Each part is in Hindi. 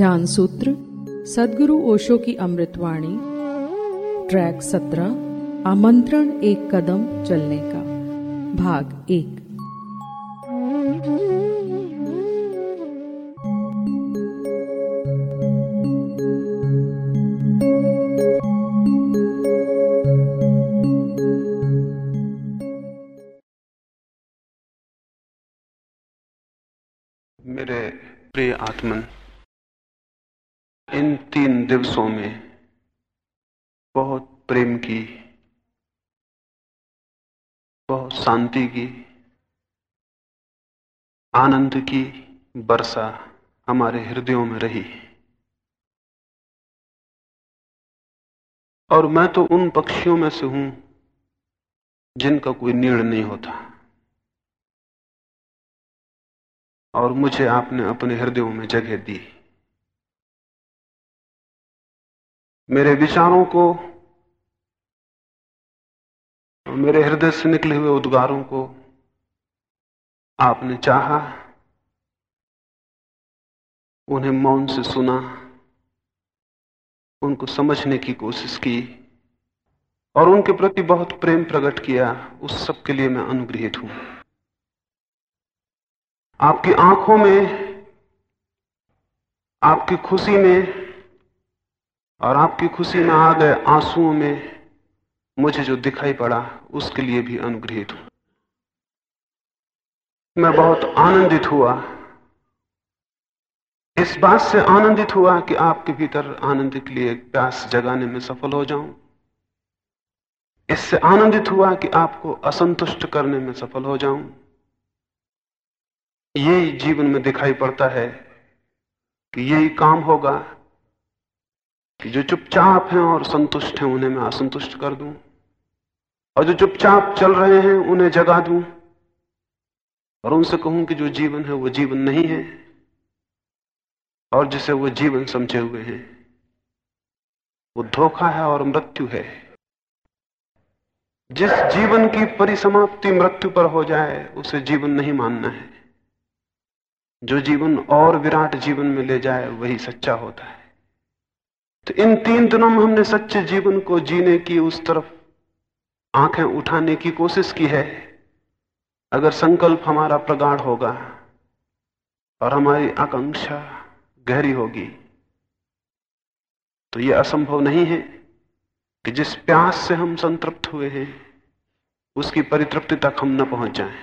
ध्यान सूत्र, सदगुरु ओशो की अमृतवाणी ट्रैक सत्रह, आमंत्रण एक कदम चलने का, भाग एक। मेरे प्रिय आत्मन इन तीन दिवसों में बहुत प्रेम की, बहुत शांति की, आनंद की वर्षा हमारे हृदयों में रही। और मैं तो उन पक्षियों में से हूँ जिनका कोई नीड़ नहीं होता। और मुझे आपने अपने हृदयों में जगह दी। मेरे विचारों को, मेरे हृदय से निकले हुए उद्गारों को आपने चाहा, उन्हें मौन से सुना, उनको समझने की कोशिश की और उनके प्रति बहुत प्रेम प्रकट किया, उस सब के लिए मैं अनुग्रहित हूँ। आपकी आँखों में, आपकी खुशी में और आपकी खुशी में आ गए आंसुओं में मुझे जो दिखाई पड़ा, उसके लिए भी अनुग्रहित हूँ। मैं बहुत आनंदित हुआ। इस बात से आनंदित हुआ कि आपके भीतर आनंद के लिए प्यास जगाने में सफल हो जाऊँ। इससे आनंदित हुआ कि आपको असंतुष्ट करने में सफल हो जाऊँ। यही जीवन में दिखाई पड़ता है कि यही काम होगा जो चुपचाप हैं और संतुष्ट हैं, उन्हें मैं असंतुष्ट कर दूँ। और जो चुपचाप चल रहे हैं, उन्हें जगा दूँ। और उनसे कहूँ कि जो जीवन है, वो जीवन नहीं है, और जिसे वो जीवन समझे हुए हैं, वो धोखा है और मृत्यु है। जिस जीवन की परिसमाप्ति मृत्यु पर हो जाए, उसे जीवन नहीं मानना है। जो जीवन और विराट जीवन में ले जाए, वही सच्चा होता है। तो इन तीन दिनों में हमने सच्चे जीवन को जीने की उस तरफ़ आँखें उठाने की कोशिश की है अगर संकल्प हमारा प्रगाढ़ होगा और हमारी आकांक्षा गहरी होगी तो यह असंभव नहीं है कि जिस प्यास से हम संतृप्त हुए हैं, उसकी परितृप्ति तक हम न पहुँच जाएँ।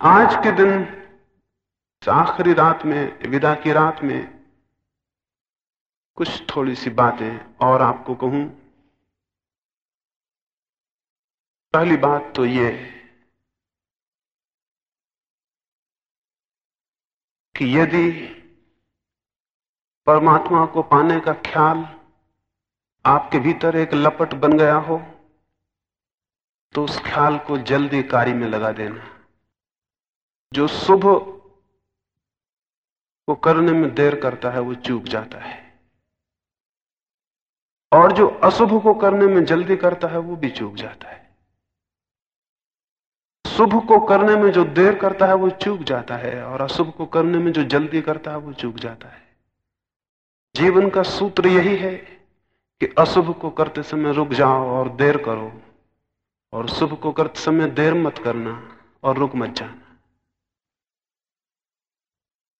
आज के दिन आखिरी रात में, विदा की रात में कुछ थोड़ी सी बातें और आपको कहूँ। पहली बात तो ये कि यदि परमात्मा को पाने का ख्याल आपके भीतर एक लपट बन गया हो तो उस ख्याल को जल्दी कार्य में लगा देना। जो शुभ को करने में देर करता है, वो चूक जाता है। और जो अशुभ को करने में जल्दी करता है, वो भी चूक जाता है। शुभ को करने में जो देर करता है, वो चूक जाता है, और अशुभ को करने में जो जल्दी करता है, वो चूक जाता है। जीवन का सूत्र यही है कि अशुभ को करते समय रुक जाओ और देर करो, और शुभ को करते समय देर मत करना और रुक मत जाना।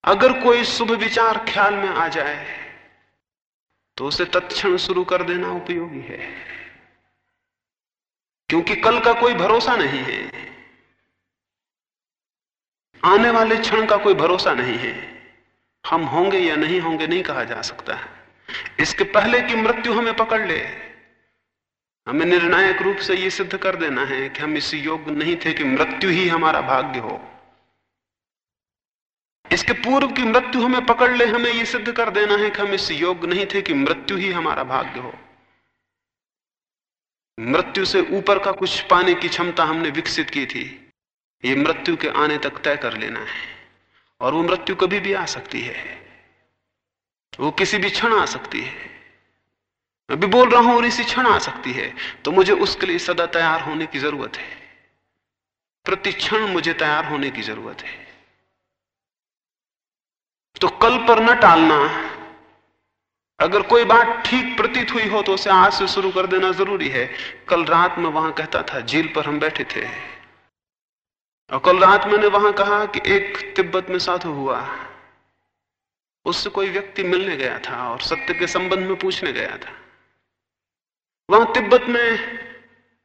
अगर कोई शुभ विचार ख्याल में आ जाए तो उसे तत्क्षण शुरू कर देना उपयोगी है। क्योंकि कल का कोई भरोसा नहीं है। आने वाले क्षण का कोई भरोसा नहीं है। हम होंगे या नहीं होंगे नहीं कहा जा सकता इसके पहले की मृत्यु हमें पकड़ ले। हमें निर्णायक रूप से यह सिद्ध कर देना है कि हम इस योग्य नहीं थे कि मृत्यु ही हमारा भाग्य हो। इसके पूर्व की मृत्यु हमें पकड़ ले, हमें यह सिद्ध कर देना है कि हम इस योग्य नहीं थे कि मृत्यु ही हमारा भाग्य हो। मृत्यु से ऊपर का कुछ पाने की क्षमता हमने विकसित की थी। ये मृत्यु के आने तक तय कर लेना है, और वो मृत्यु कभी भी आ सकती है। वो किसी भी क्षण आ सकती है। मैं भी बोल रहा हूँ, और इसी क्षण आ सकती है। तो मुझे उसके लिए सदा तैयार होने की ज़रूरत है। प्रति क्षण मुझे तैयार होने की ज़रूरत है। तो कल पर न टालना अगर कोई बात ठीक प्रतीत हुई हो तो उसे आज से शुरू कर देना ज़रूरी है। कल रात में वहाँ कहता था, झील पर हम बैठे थे। और कल रात मैंने वहाँ कहा कि एक तिब्बत में साधु हुआ। उससे कोई व्यक्ति मिलने गया था और सत्य के संबंध में पूछने गया था। वहाँ तिब्बत में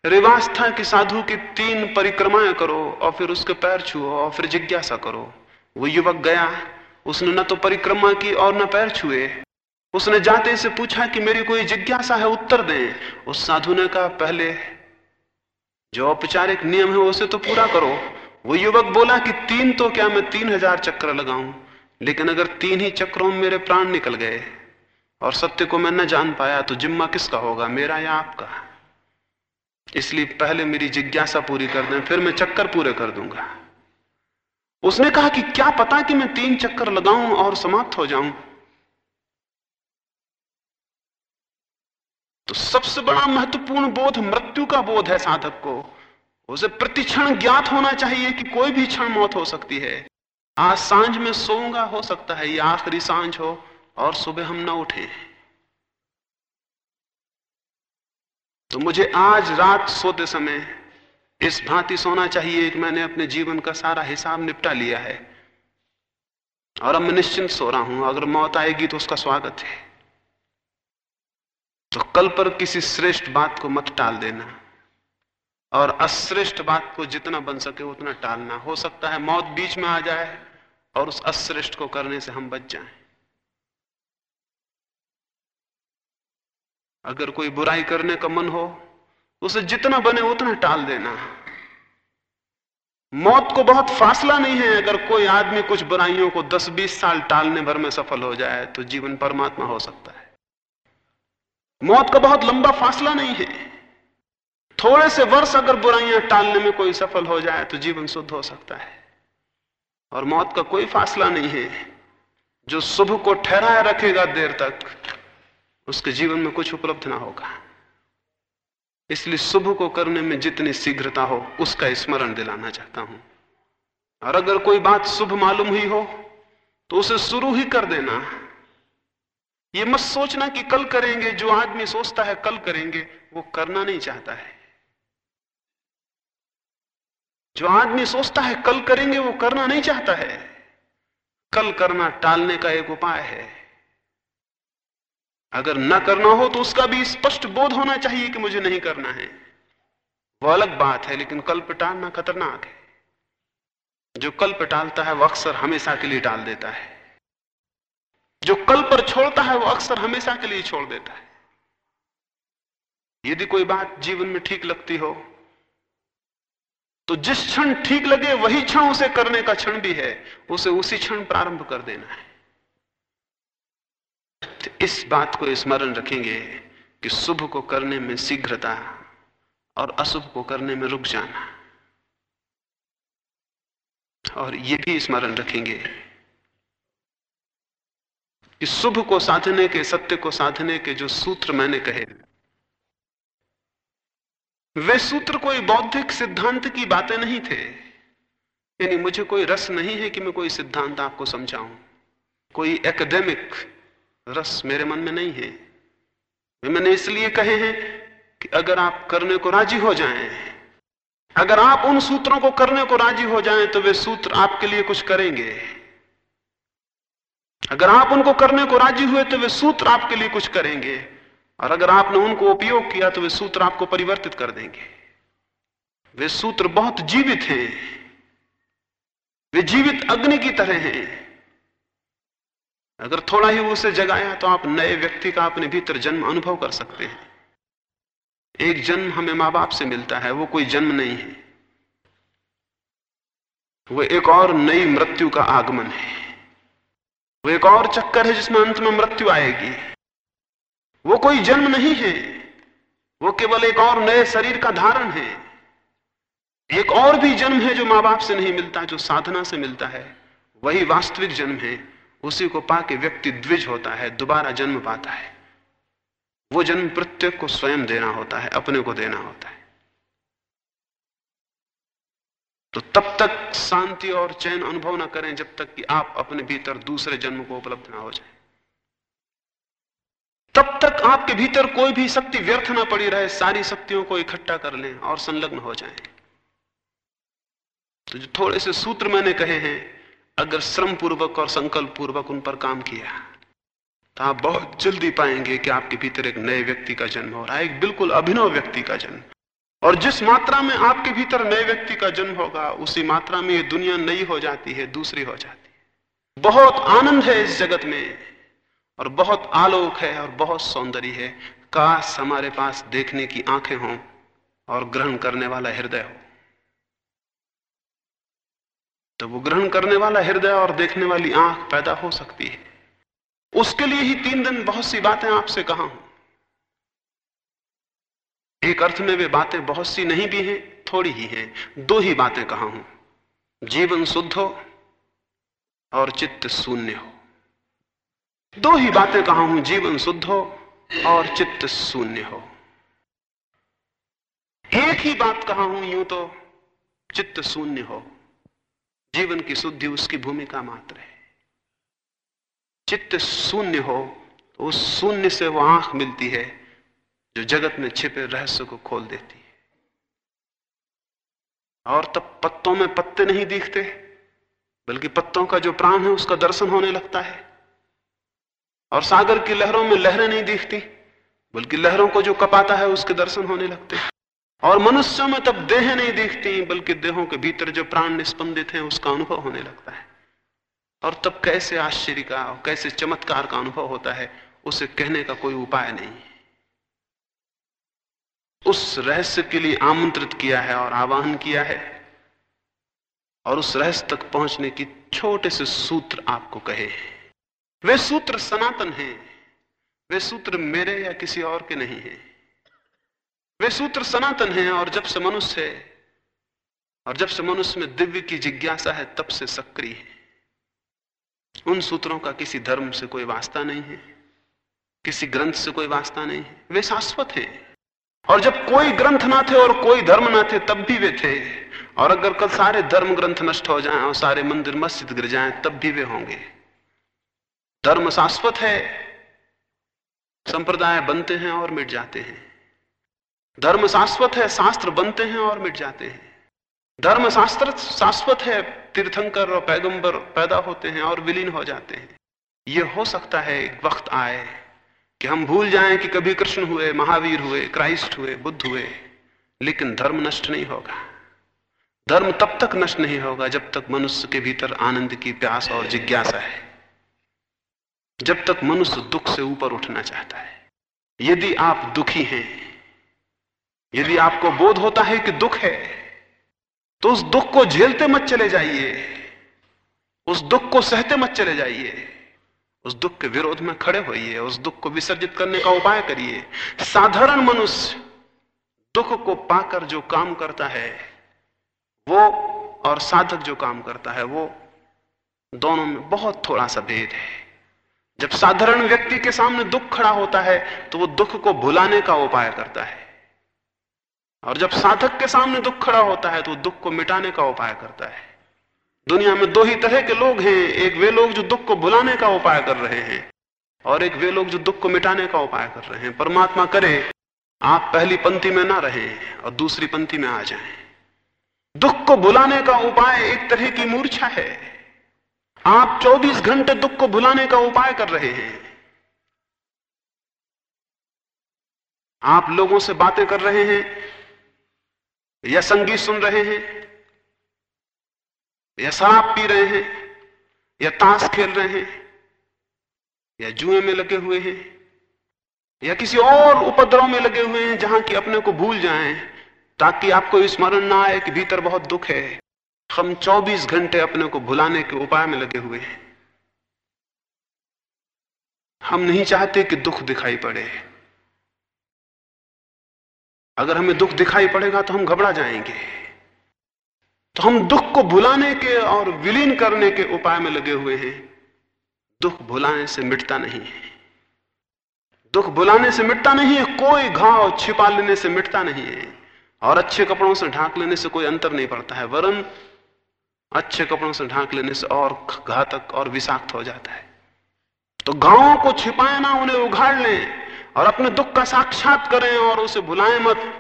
रिवाज था कि साधु की तीन परिक्रमाएँ करो और फिर उसके पैर छुओ और फिर जिज्ञासा करो। वो युवक गया। उसने न तो परिक्रमा की और न पैर छुए। उसने जाते से पूछा कि मेरी कोई जिज्ञासा है उत्तर दें। उस साधु ने कहा, पहले जो औपचारिक नियम है उसे तो पूरा करो। वो युवक बोला कि, तीन तो क्या मैं तीन हज़ार चक्र लगाऊँ? लेकिन अगर तीन ही चक्रों में मेरे प्राण निकल गए और सत्य को मैं न जान पाया तो जिम्मा किसका होगा? मेरा या आपका? इसलिए पहले मेरी जिज्ञासा पूरी कर दें, फिर मैं चक्कर पूरे कर दूँगा। उसने कहा कि क्या पता कि मैं तीन चक्कर लगाऊँ और समाप्त हो जाऊँ। तो सबसे बड़ा महत्वपूर्ण बोध मृत्यु का बोध है साधक को। उसे प्रतिक्षण ज्ञात होना चाहिए कि कोई भी क्षण मौत हो सकती है। आज साँझ में सोऊँगा, हो सकता है ये आखिरी साँझ हो और सुबह हम ना उठे। तो मुझे आज रात सोते समय इस भांति सोना चाहिए कि मैंने अपने जीवन का सारा हिसाब निपटा लिया है। और अब मैं निश्चिंत सो रहा हूँ। अगर मौत आएगी तो उसका स्वागत है। तो कल पर किसी श्रेष्ठ बात को मत टाल देना। और अश्रेष्ठ बात को जितना बन सके उतना टालना। हो सकता है मौत बीच में आ जाए और उस अश्रेष्ठ को करने से हम बच जाएँ। अगर कोई बुराई करने का मन हो उसे जितना बने उतना टाल देना। मौत को बहुत फासला नहीं है, अगर कोई आदमी कुछ बुराइयों को 10-20 साल टालने भर में सफल हो जाए तो जीवन परमात्मा हो सकता है। मौत का बहुत लंबा फासला नहीं है। थोड़े से वर्ष अगर बुराइयाँ टालने में कोई सफल हो जाए तो जीवन शुद्ध हो सकता है। और मौत का कोई फासला नहीं है। जो शुभ को ठहराए रखेगा देर तक, उसके जीवन में कुछ उपलब्ध ना होगा। इसलिए शुभ को करने में जितनी शीघ्रता हो, उसका स्मरण दिलाना चाहता हूँ। और अगर कोई बात शुभ मालूम हुई हो तो उसे शुरू ही कर देना। ये मत सोचना कि कल करेंगे, जो आदमी सोचता है कल करेंगे, वो करना नहीं चाहता है। जो आदमी सोचता है कल करेंगे, वो करना नहीं चाहता है। कल करना टालने का एक उपाय है। अगर ना करना हो तो उसका भी स्पष्ट बोध होना चाहिए कि मुझे नहीं करना है। वो अलग बात है, लेकिन कल पे टालना खतरनाक है। जो कल पे टालता है वो अक्सर हमेशा के लिए टाल देता है। जो कल पर छोड़ता है वो अक्सर हमेशा के लिए छोड़ देता है। यदि कोई बात जीवन में ठीक लगती हो तो जिस क्षण ठीक लगे, वही क्षण उसे करने का क्षण भी है। उसे उसी क्षण प्रारंभ कर देना है। तो इस बात को स्मरण रखेंगे कि शुभ को करने में शीघ्रता और अशुभ को करने में रुक जाना। और यह भी स्मरण रखेंगे कि शुभ को साधने के, सत्य को साधने के जो सूत्र मैंने कहे, वे सूत्र कोई बौद्धिक सिद्धांत की बातें नहीं थे। यानी मुझे कोई रस नहीं है कि मैं कोई सिद्धांत आपको समझाऊं। कोई एकेडमिक रस मेरे मन में नहीं है। वे मैंने इसलिए कहे हैं कि अगर आप करने को राज़ी हो जाएँ, अगर आप उन सूत्रों को करने को राज़ी हो जाएँ तो वे सूत्र आपके लिए कुछ करेंगे। अगर आप उनको करने को राज़ी हुए तो वे सूत्र आपके लिए कुछ करेंगे। और अगर आपने उनको उपयोग किया तो वे सूत्र आपको परिवर्तित कर देंगे। वे सूत्र बहुत जीवित हैं। वे जीवित अग्नि की तरह हैं। अगर थोड़ा ही उसे जगाया तो आप नए व्यक्ति का अपने भीतर जन्म अनुभव कर सकते हैं। एक जन्म हमें माँ बाप से मिलता है, वो कोई जन्म नहीं है। वो एक और नई मृत्यु का आगमन है। वो एक और चक्कर है जिसमें अंत में मृत्यु आएगी। वो कोई जन्म नहीं है। वो केवल एक और नए शरीर का धारण है। एक और भी जन्म है जो माँ बाप से नहीं मिलता, जो साधना से मिलता है। वही वास्तविक जन्म है। उसी को पाके व्यक्ति द्विज होता है, दोबारा जन्म पाता है। वो जन्म प्रत्येक को स्वयं देना होता है, अपने को देना होता है। तो तब तक शांति और चैन अनुभव ना करें जब तक कि आप अपने भीतर दूसरे जन्म को उपलब्ध ना हो जाए। तब तक आपके भीतर कोई भी शक्ति व्यर्थ ना पड़ी रहे, सारी शक्तियों को इकट्ठा कर लें और संलग्न हो जाएँ। तो जो थोड़े से सूत्र मैंने कहे हैं अगर श्रम पूर्वक और संकल्प पूर्वक उन पर काम किया तो आप बहुत जल्दी पाएँगे कि आपके भीतर एक नए व्यक्ति का जन्म हो रहा है, एक बिल्कुल अभिनव व्यक्ति का जन्म। और जिस मात्रा में आपके भीतर नए व्यक्ति का जन्म होगा, उसी मात्रा में ये दुनिया नई हो जाती है, दूसरी हो जाती है। बहुत आनंद है इस जगत में, और बहुत आलोक है, और बहुत सौंदर्य है। काश हमारे पास देखने की आँखें हों और ग्रहण करने वाला हृदय हो। तो वो ग्रहण करने वाला हृदय और देखने वाली आँख पैदा हो सकती है। उसके लिए ही तीन दिन बहुत सी बातें आपसे कहा हूँ। एक अर्थ में वे बातें बहुत सी नहीं भी हैं, थोड़ी ही हैं। दो ही बातें कहा हूँ। जीवन शुद्ध हो और चित्त शून्य हो। दो ही बातें कहा हूँ, जीवन शुद्ध हो और चित्त शून्य हो। एक ही बात कहा हूँ, यूँ तो चित्त शून्य हो। जीवन की शुद्धि उसकी भूमिका मात्र है। चित्त शून्य हो तो उस शून्य से वो आँख मिलती है, जो जगत में छिपे रहस्य को खोल देती है। और तब पत्तों में पत्ते नहीं दिखते, बल्कि पत्तों का जो प्राण है, उसका दर्शन होने लगता है। और सागर की लहरों में लहरें नहीं दिखती, बल्कि लहरों को जो कपाता है, उसके दर्शन होने लगते और मनुष्यों में तब देह नहीं दिखती बल्कि देहों के भीतर जो प्राण निस्पंदित हैं, उसका अनुभव होने लगता है। और तब कैसे आश्चर्य का और कैसे चमत्कार का अनुभव होता है, उसे कहने का कोई उपाय नहीं उस रहस्य के लिए आमंत्रित किया है और आवाहन किया है, और उस रहस्य तक पहुँचने की छोटे से सूत्र आपको कहे वे सूत्र सनातन हैं, वे सूत्र मेरे या किसी और के नहीं हैं। वे सूत्र सनातन हैं और जब से मनुष्य है और जब से मनुष्य में दिव्य की जिज्ञासा है, तब से सक्रिय है। उन सूत्रों का किसी धर्म से कोई वास्ता नहीं है, किसी ग्रंथ से कोई वास्ता नहीं है। वे शाश्वत हैं। और जब कोई ग्रंथ ना थे और कोई धर्म ना थे, तब भी वे थे। और अगर कल सारे धर्म ग्रंथ नष्ट हो जाएँ और सारे मंदिर मस्जिद गिर जाएँ, तब भी वे होंगे। धर्म शाश्वत है, संप्रदाय बनते हैं और मिट जाते हैं। धर्म शाश्वत है, शास्त्र बनते हैं और मिट जाते हैं। धर्म शास्त्र शाश्वत है, तीर्थंकर और पैगंबर पैदा होते हैं और विलीन हो जाते हैं। यह हो सकता है, एक वक्त आए कि हम भूल जाएँ कि कभी कृष्ण हुए, महावीर हुए, क्राइस्ट हुए, बुद्ध हुए, लेकिन धर्म नष्ट नहीं होगा। धर्म तब तक नष्ट नहीं होगा जब तक मनुष्य के भीतर आनंद की प्यास और जिज्ञासा है। जब तक मनुष्य दुख से ऊपर उठना चाहता है। यदि आप दुखी हैं यदि आपको बोध होता है कि दुख है तो उस दुख को झेलते मत चले जाइए। उस दुख को सहते मत चले जाइए। उस दुख के विरोध में खड़े होइए। उस दुख को विसर्जित करने का उपाय करिए। साधारण मनुष्य दुख को पाकर जो काम करता है, वो और साधक जो काम करता है, वो दोनों में बहुत थोड़ा सा भेद है। जब साधारण व्यक्ति के सामने दुख खड़ा होता है तो वो दुख को भुलाने का उपाय करता है। और जब साधक के सामने दुख खड़ा होता है तो दुख को मिटाने का उपाय करता है। दुनिया में दो ही तरह के लोग हैं। एक वे लोग जो दुख को भुलाने का उपाय कर रहे हैं, और एक वे लोग जो दुख को मिटाने का उपाय कर रहे हैं। परमात्मा करे, आप पहली पंक्ति में ना रहे और दूसरी पंक्ति में आ जाएँ। दुख को भुलाने का उपाय एक तरह की मूर्छा है। आप 24 घंटे दुख को भुलाने का उपाय कर रहे हैं। आप लोगों से बातें कर रहे हैं या संगीत सुन रहे हैं, या शराब पी रहे हैं, या ताश खेल रहे हैं, या जुए में लगे हुए हैं, या किसी और उपद्रव में लगे हुए हैं जहाँ कि अपने को भूल जाएँ, ताकि आपको स्मरण ना आए कि भीतर बहुत दुख है। हम 24 घंटे अपने को भुलाने के उपाय में लगे हुए हैं। हम नहीं चाहते कि दुख दिखाई पड़े। अगर हमें दुख दिखाई पड़ेगा तो हम घबरा जाएँगे। तो हम दुख को भुलाने के और विलीन करने के उपाय में लगे हुए हैं। दुख भुलाने से मिटता नहीं है। दुख बुलाने से मिटता नहीं है, कोई घाव छिपा लेने से मिटता नहीं है। और अच्छे कपड़ों से ढांक लेने से कोई अंतर नहीं पड़ता है, वरन अच्छे कपड़ों से ढांक लेने से और घातक और विषाक्त हो जाता है। तो गाँवों को छिपाए ना, उन्हें उघाड़ लें। और अपने दुख का साक्षात करें और उसे भुलाएँ मत।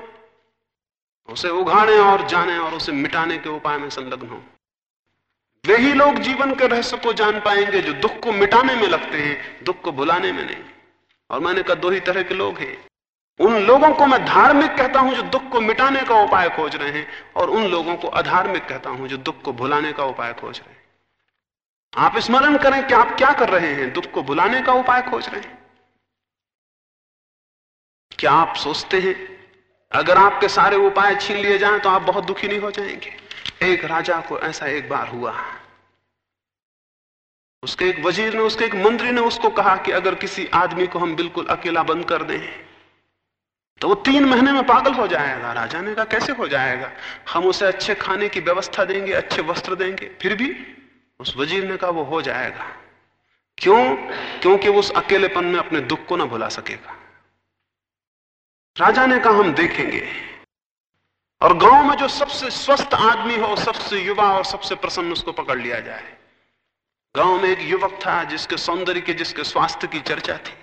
उसे उघाड़ें और जाने और उसे मिटाने के उपाय में संलग्न हो। वे ही लोग जीवन के रहस्य को जान पाएँगे जो दुख को मिटाने में लगते हैं, दुख को भुलाने में नहीं। और मैंने कहा, दो ही तरह के लोग हैं। उन लोगों को मैं धार्मिक कहता हूँ जो दुख को मिटाने का उपाय खोज रहे हैं, और उन लोगों को अधार्मिक कहता हूँ जो दुख को भुलाने का उपाय खोज रहे हैं। आप स्मरण करें कि आप क्या कर रहे हैं, दुख को भुलाने का उपाय खोज रहे हैं। क्या आप सोचते हैं? अगर आपके सारे उपाय छीन लिए जाएँ तो आप बहुत दुखी नहीं हो जाएँगे। एक राजा को ऐसा एक बार हुआ। उसके एक वज़ीर ने, उसके एक मंत्री ने उसको कहा कि अगर किसी आदमी को हम बिल्कुल अकेला बंद कर दें तो वो तीन महीने में पागल हो जाएगा। राजा ने कहा, कैसे हो जाएगा? हम उसे अच्छे खाने की व्यवस्था देंगे, अच्छे वस्त्र देंगे, फिर भी उस वज़ीर ने कहा, वो हो जाएगा। क्यों? क्योंकि वो उस अकेलेपन में अपने दुख को ना भुला सकेगा। राजा ने कहा, हम देखेंगे। और गाँव में जो सबसे स्वस्थ आदमी हो, सबसे युवा और सबसे प्रसन्न, उसको पकड़ लिया जाए। गाँव में एक युवक था, जिसके सौंदर्य के, जिसके स्वास्थ्य की चर्चा थी।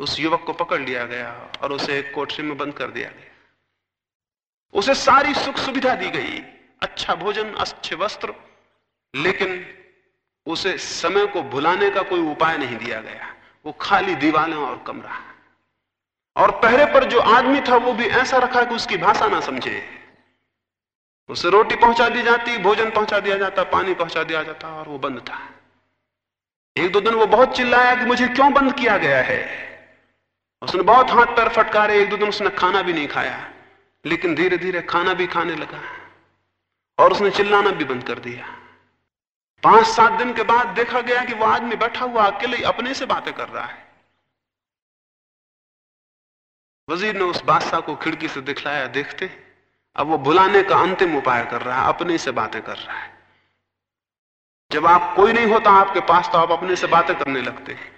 उस युवक को पकड़ लिया गया और उसे एक कोठरी में बंद कर दिया गया। उसे सारी सुख सुविधा दी गई। अच्छा भोजन, अच्छे वस्त्र, लेकिन उसे समय को भुलाने का कोई उपाय नहीं दिया गया। वो खाली दीवालें और कमरा। और पहरे पर जो आदमी था वो भी ऐसा रखा कि उसकी भाषा ना समझे। उसे रोटी पहुँचा दी जाती, भोजन पहुँचा दिया जाता, पानी पहुँचा दिया जाता और वो बंद था। एक दो दिन वो बहुत चिल्लाया कि मुझे क्यों बंद किया गया है? उसने बहुत हाथ पैर फटकारे, एक दो दिन उसने खाना भी नहीं खाया, लेकिन धीरे धीरे खाना भी खाने लगा और उसने चिल्लाना भी बंद कर दिया। पाँच सात दिन के बाद देखा गया कि वह आदमी बैठा हुआ अकेले अपने से बातें कर रहा है। वज़ीर ने उस बादशाह को खिड़की से दिखलाया, देखते अब वो भुलाने का अंतिम उपाय कर रहा है, अपने से बातें कर रहा है। जब आप कोई नहीं होता, आपके पास तो आप अपने से बातें करने लगते हैं।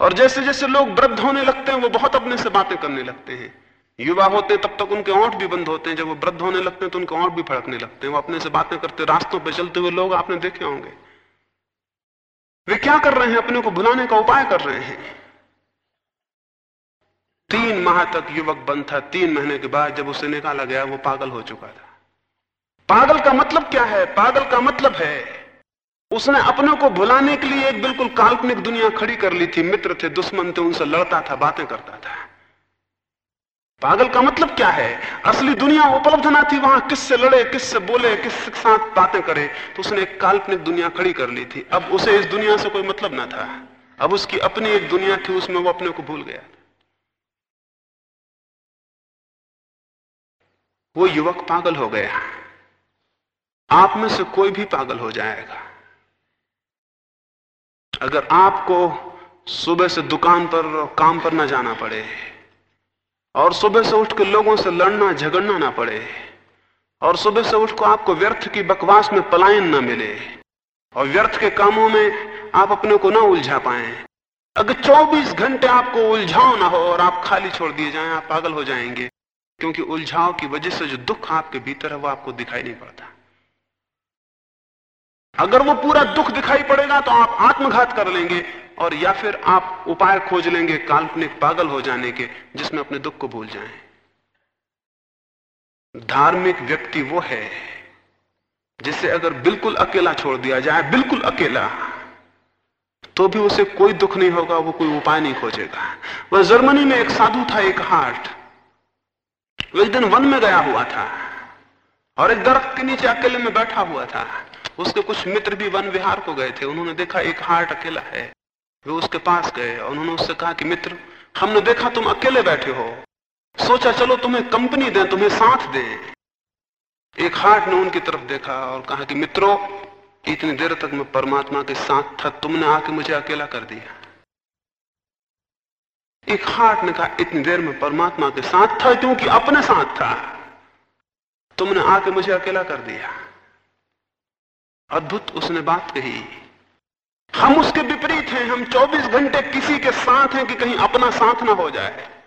और जैसे जैसे लोग वृद्ध होने लगते हैं, वो बहुत अपने से बातें करने लगते हैं। युवा होते हैं, तब तक उनके ओंठ भी बंद होते हैं। जब वो वृद्ध होने लगते हैं तो उनके ओंठ भी फड़कने लगते हैं। वो अपने से बातें करते रास्तों पर चलते हुए लोग, आपने देखे होंगे। वे क्या कर रहे हैं? अपने को भुलाने का उपाय कर रहे हैं। तीन माह तक युवक बंद था। तीन महीने के बाद जब उसे निकाला गया, वो पागल हो चुका था। पागल का मतलब क्या है? पागल का मतलब है, उसने अपने को भुलाने के लिए एक बिल्कुल काल्पनिक दुनिया खड़ी कर ली थी। मित्र थे, दुश्मन थे, उनसे लड़ता था, बातें करता था। पागल का मतलब क्या है? असली दुनिया उपलब्ध ना थी, वहाँ किससे लड़े, किससे बोले, किसके साथ बातें करे तो उसने एक काल्पनिक दुनिया खड़ी कर ली थी। अब उसे इस दुनिया से कोई मतलब ना था। अब उसकी अपनी एक दुनिया थी, उसमें वो अपने को भूल गया वो युवक पागल हो गया आप में से कोई भी पागल हो जाएगा। अगर आपको सुबह से दुकान पर, काम पर ना जाना पड़े, और सुबह से उठ के लोगों से लड़ना, झगड़ना ना पड़े, और सुबह से उठ को आपको व्यर्थ की बकवास में पलायन ना मिले, और व्यर्थ के कामों में आप अपने को ना उलझा पाए। अगर 24 घंटे आपको उलझाओ ना हो और आप खाली छोड़ दिए जाएँ, आप पागल हो जाएँगे। क्योंकि उलझाव की वजह से जो दुख आपके भीतर है, वो आपको दिखाई नहीं पड़ता। अगर वो पूरा दुख दिखाई पड़ेगा तो आप आत्मघात कर लेंगे और या फिर आप उपाय खोज लेंगे काल्पनिक पागल हो जाने के, जिसमें अपने दुख को भूल जाएँ। धार्मिक व्यक्ति वो है, जिसे अगर बिल्कुल अकेला छोड़ दिया जाए, बिल्कुल अकेला तो भी उसे कोई दुख नहीं होगा, वो कोई उपाय नहीं खोजेगा। वह जर्मनी में एक साधु था, एक हार्ट। एक दिन वन में गया हुआ था और एक दरख्त के नीचे अकेले में बैठा हुआ था। उसके कुछ मित्र भी वन विहार को गए थे। उन्होंने देखा एक हार्ट अकेला है। वे उसके पास गए और उन्होंने उससे कहा कि, मित्र, हमने देखा तुम अकेले बैठे हो। सोचा चलो तुम्हें कंपनी दे, तुम्हें साथ दे। एक हार्ट ने उनकी तरफ़ देखा और कहा कि, मित्रों, इतनी देर तक मैं परमात्मा के साथ था, तुमने आके मुझे अकेला कर दिया। एक हार्ट ने कहा, इतनी देर में परमात्मा के साथ था, क्योंकि अपने साथ था। तुमने आके मुझे अकेला कर दिया। अद्भुत उसने बात कही। हम उसके विपरीत हैं, हम 24 घंटे किसी के साथ हैं कि कहीं अपना साथ ना हो जाए।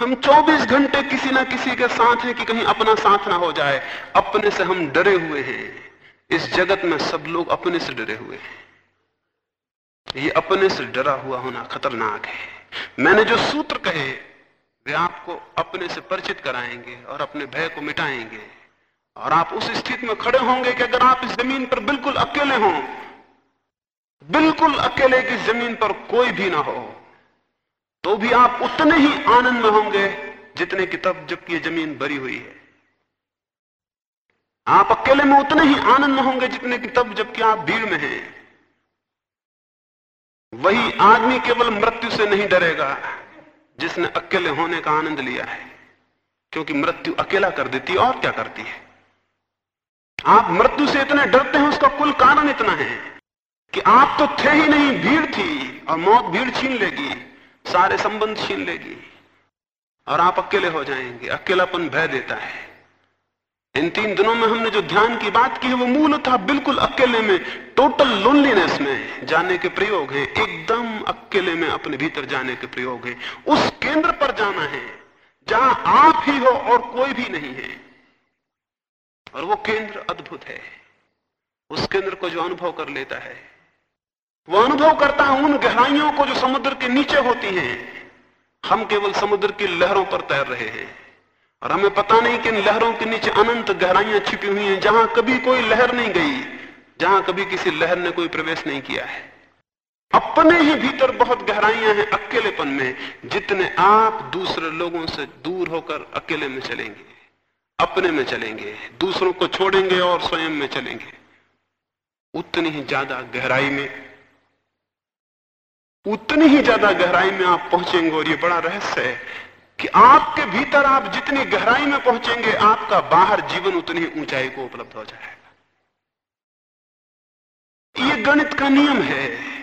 हम 24 घंटे किसी ना किसी के साथ हैं कि कहीं अपना साथ ना हो जाए। अपने से हम डरे हुए हैं। इस जगत में सब लोग अपने से डरे हुए हैं। ये अपने से डरा हुआ होना खतरनाक है। मैंने जो सूत्र कहे, वे आपको अपने से परिचित कराएँगे और अपने भय को मिटाएँगे। और आप उस स्थिति में खड़े होंगे कि अगर आप इस ज़मीन पर बिल्कुल अकेले हों, बिल्कुल अकेले की ज़मीन पर कोई भी ना हो तो भी आप उतने ही आनंद में होंगे जितने की तब जबकि ये ज़मीन भरी हुई है। आप अकेले में उतने ही आनंद में होंगे जितने की तब जबकि आप भीड़ में हैं। वही आदमी केवल मृत्यु से नहीं डरेगा, जिसने अकेले होने का आनंद लिया है। क्योंकि मृत्यु अकेला कर देती है, और क्या करती है? आप मृत्यु से इतने डरते हैं, उसका कुल कारण इतना है कि आप तो थे ही नहीं, भीड़ थी, और मौत भीड़ छीन लेगी, सारे संबंध छीन लेगी, और आप अकेले हो जाएँगे, अकेलापन भय देता है। इन तीन दिनों में हमने जो ध्यान की बात की है, वो मूल था बिल्कुल अकेले में। टोटल लोनलीनेस में जाने के प्रयोग है। एकदम अकेले में अपने भीतर जाने के प्रयोग है। उस केंद्र पर जाना है, जहाँ आप ही हो और कोई भी नहीं है। और वो केंद्र अद्भुत है। उस केंद्र को जो अनुभव कर लेता है, वो अनुभव करता है उन गहराइयों को जो समुद्र के नीचे होती हैं। हम केवल समुद्र की लहरों पर तैर रहे हैं। और हमें पता नहीं कि इन लहरों के नीचे अनंत गहराइयाँ छिपी हुई हैं, जहाँ कभी कोई लहर नहीं गई, जहाँ कभी किसी लहर ने कोई प्रवेश नहीं किया है। अपने ही भीतर बहुत गहराइयाँ हैं अकेलेपन में, जितने आप दूसरे लोगों से दूर होकर अकेले में चलेंगे, अपने में चलेंगे, दूसरों को छोड़ेंगे और स्वयं में चलेंगे। उतनी ही ज़्यादा गहराई में, उतनी ही ज़्यादा गहराई में आप पहुँचेंगे और ये बड़ा रहस्य है कि आपके भीतर आप जितनी गहराई में पहुँचेंगे, आपका बाहर जीवन उतनी ऊंचाई को उपलब्ध हो जाएगा। ये गणित का नियम है।